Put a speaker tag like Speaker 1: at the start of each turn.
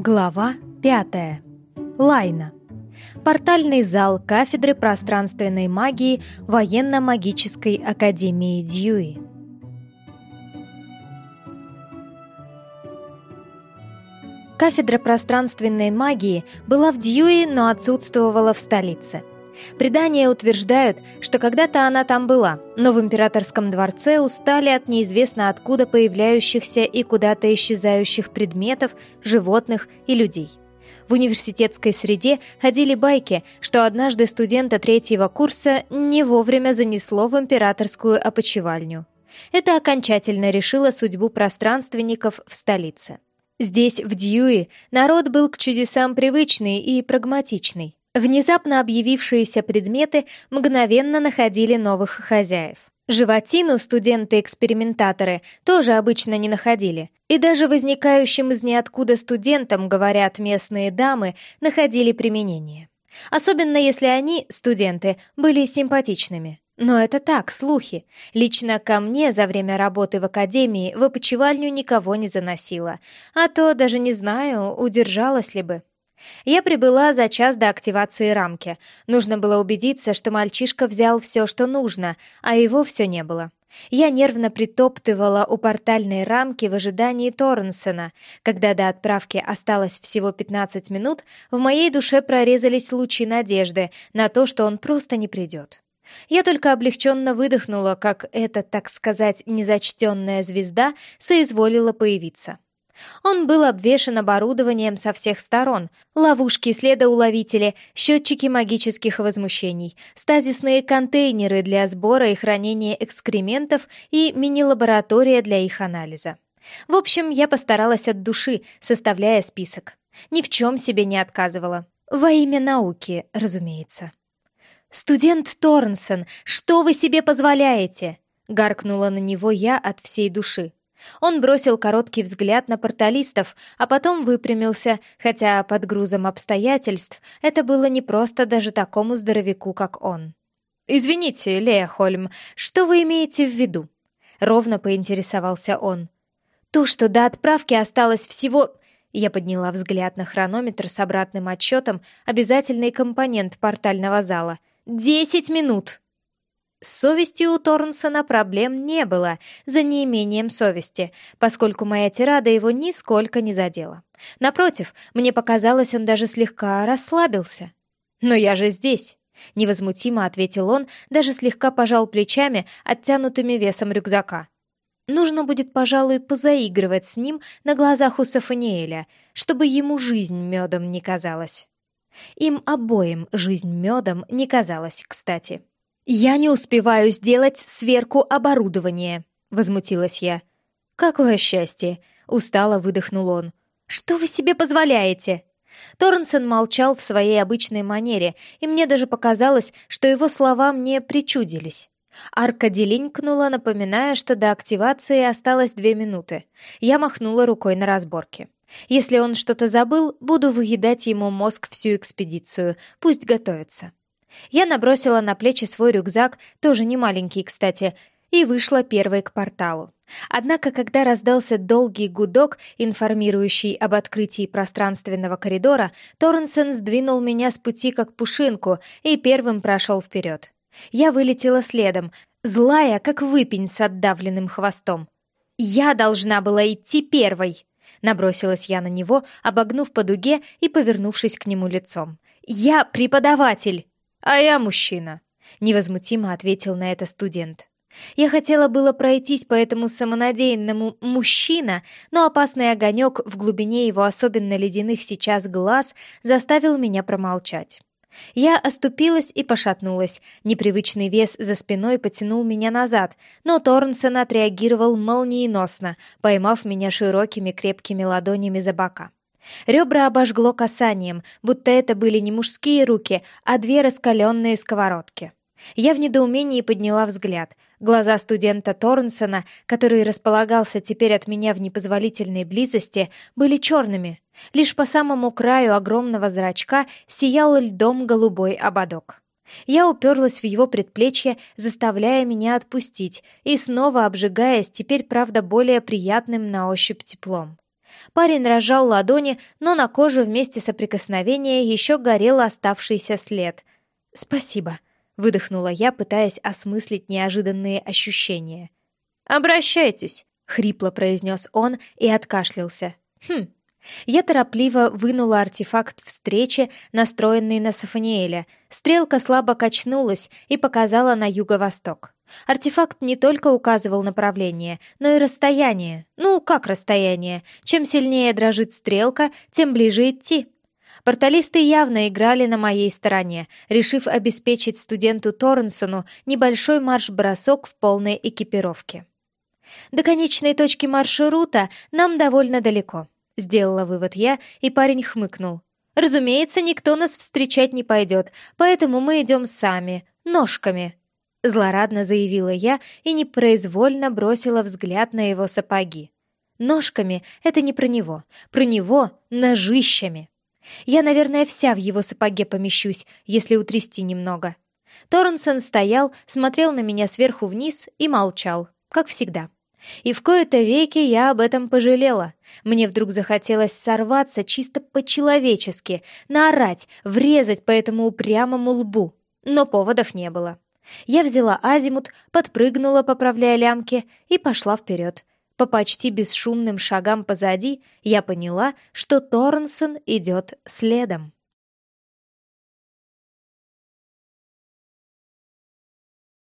Speaker 1: Глава 5. Лайна. Портальный зал кафедры пространственной магии Военно-магической академии Дьюи. Кафедра пространственной магии была в Дьюи, но отсутствовала в столице – Предания утверждают, что когда-то она там была, но в императорском дворце устали от неизвестно откуда появляющихся и куда-то исчезающих предметов, животных и людей. В университетской среде ходили байки, что однажды студента третьего курса не вовремя занесло в императорскую опочивальню. Это окончательно решило судьбу пространственников в столице. Здесь, в Дьюи, народ был к чудесам привычный и прагматичный. Внезапно объявившиеся предметы мгновенно находили новых хозяев. Животину студенты-экспериментаторы тоже обычно не находили. И даже возникающим из ниоткуда студентам, говорят местные дамы, находили применение. Особенно если они, студенты, были симпатичными. Но это так, слухи. Лично ко мне за время работы в академии в опочивальню никого не заносило. А то даже не знаю, удержалась ли бы. Я прибыла за час до активации рамки. Нужно было убедиться, что мальчишка взял все, что нужно, а его все не было. Я нервно притоптывала у портальной рамки в ожидании Торренсона. Когда до отправки осталось всего 15 минут, в моей душе прорезались лучи надежды на то, что он просто не придет. Я только облегченно выдохнула, как эта, так сказать, незачтенная звезда соизволила появиться. Он был обвешан оборудованием со всех сторон. Ловушки, следоуловители, счетчики магических возмущений, стазисные контейнеры для сбора и хранения экскрементов и мини-лаборатория для их анализа. В общем, я постаралась от души, составляя список. Ни в чем себе не отказывала. Во имя науки, разумеется. «Студент Торнсон, что вы себе позволяете?» Гаркнула на него я от всей души. Он бросил короткий взгляд на порталистов, а потом выпрямился, хотя под грузом обстоятельств это было непросто даже такому здоровяку, как он. «Извините, Лея Хольм, что вы имеете в виду?» — ровно поинтересовался он. «То, что до отправки осталось всего...» Я подняла взгляд на хронометр с обратным отчетом, обязательный компонент портального зала. «Десять минут!» С совестью у Торнсона проблем не было, за неимением совести, поскольку моя тирада его нисколько не задела. Напротив, мне показалось, он даже слегка расслабился. «Но я же здесь!» — невозмутимо ответил он, даже слегка пожал плечами, оттянутыми весом рюкзака. Нужно будет, пожалуй, позаигрывать с ним на глазах у Сафаниэля, чтобы ему жизнь медом не казалась. Им обоим жизнь медом не казалась, кстати. «Я не успеваю сделать сверку оборудования», — возмутилась я. «Какое счастье!» — устало выдохнул он. «Что вы себе позволяете?» Торренсон молчал в своей обычной манере, и мне даже показалось, что его слова мне причудились. Арка делинкнула, напоминая, что до активации осталось две минуты. Я махнула рукой на разборке. Если он что-то забыл, буду выедать ему мозг всю экспедицию. Пусть готовится. Я набросила на плечи свой рюкзак, тоже не маленький, кстати, и вышла первой к порталу. Однако, когда раздался долгий гудок, информирующий об открытии пространственного коридора, Торренсон сдвинул меня с пути как пушинку и первым прошел вперед. Я вылетела следом, злая, как выпень с отдавленным хвостом. «Я должна была идти первой!» Набросилась я на него, обогнув по дуге и повернувшись к нему лицом. «Я преподаватель!» «А я мужчина», — невозмутимо ответил на это студент. Я хотела было пройтись по этому самонадеянному «мужчина», но опасный огонек в глубине его особенно ледяных сейчас глаз заставил меня промолчать. Я оступилась и пошатнулась. Непривычный вес за спиной потянул меня назад, но Торнсон отреагировал молниеносно, поймав меня широкими крепкими ладонями за бока. Ребра обожгло касанием, будто это были не мужские руки, а две раскаленные сковородки. Я в недоумении подняла взгляд. Глаза студента Торнсона, который располагался теперь от меня в непозволительной близости, были черными. Лишь по самому краю огромного зрачка сиял льдом голубой ободок. Я уперлась в его предплечье, заставляя меня отпустить, и снова обжигаясь, теперь, правда, более приятным на ощупь теплом. Парень разжал ладони, но на коже вместе соприкосновения еще горел оставшийся след. «Спасибо», — выдохнула я, пытаясь осмыслить неожиданные ощущения. «Обращайтесь», — хрипло произнес он и откашлялся. «Хм». Я торопливо вынула артефакт встречи, настроенный на Сафаниэля. Стрелка слабо качнулась и показала на юго-восток. Артефакт не только указывал направление, но и расстояние. Ну, как расстояние? Чем сильнее дрожит стрелка, тем ближе идти. Порталисты явно играли на моей стороне, решив обеспечить студенту Торренсону небольшой марш-бросок в полной экипировке. До конечной точки маршрута нам довольно далеко, сделала вывод я, и парень хмыкнул. Разумеется, никто нас встречать не пойдет, поэтому мы идем сами, ножками. Злорадно заявила я и непроизвольно бросила взгляд на его сапоги. Ножками — это не про него, про него — ножищами. Я, наверное, вся в его сапоге помещусь, если утрясти немного. Торренсон стоял, смотрел на меня сверху вниз и молчал, как всегда. И в кои-то веки я об этом пожалела. Мне вдруг захотелось сорваться чисто по-человечески, наорать, врезать по этому упрямому лбу. Но поводов не было. Я взяла азимут, подпрыгнула, поправляя лямки, и пошла вперед. По почти бесшумным шагам позади я поняла, что Торнсон идет следом.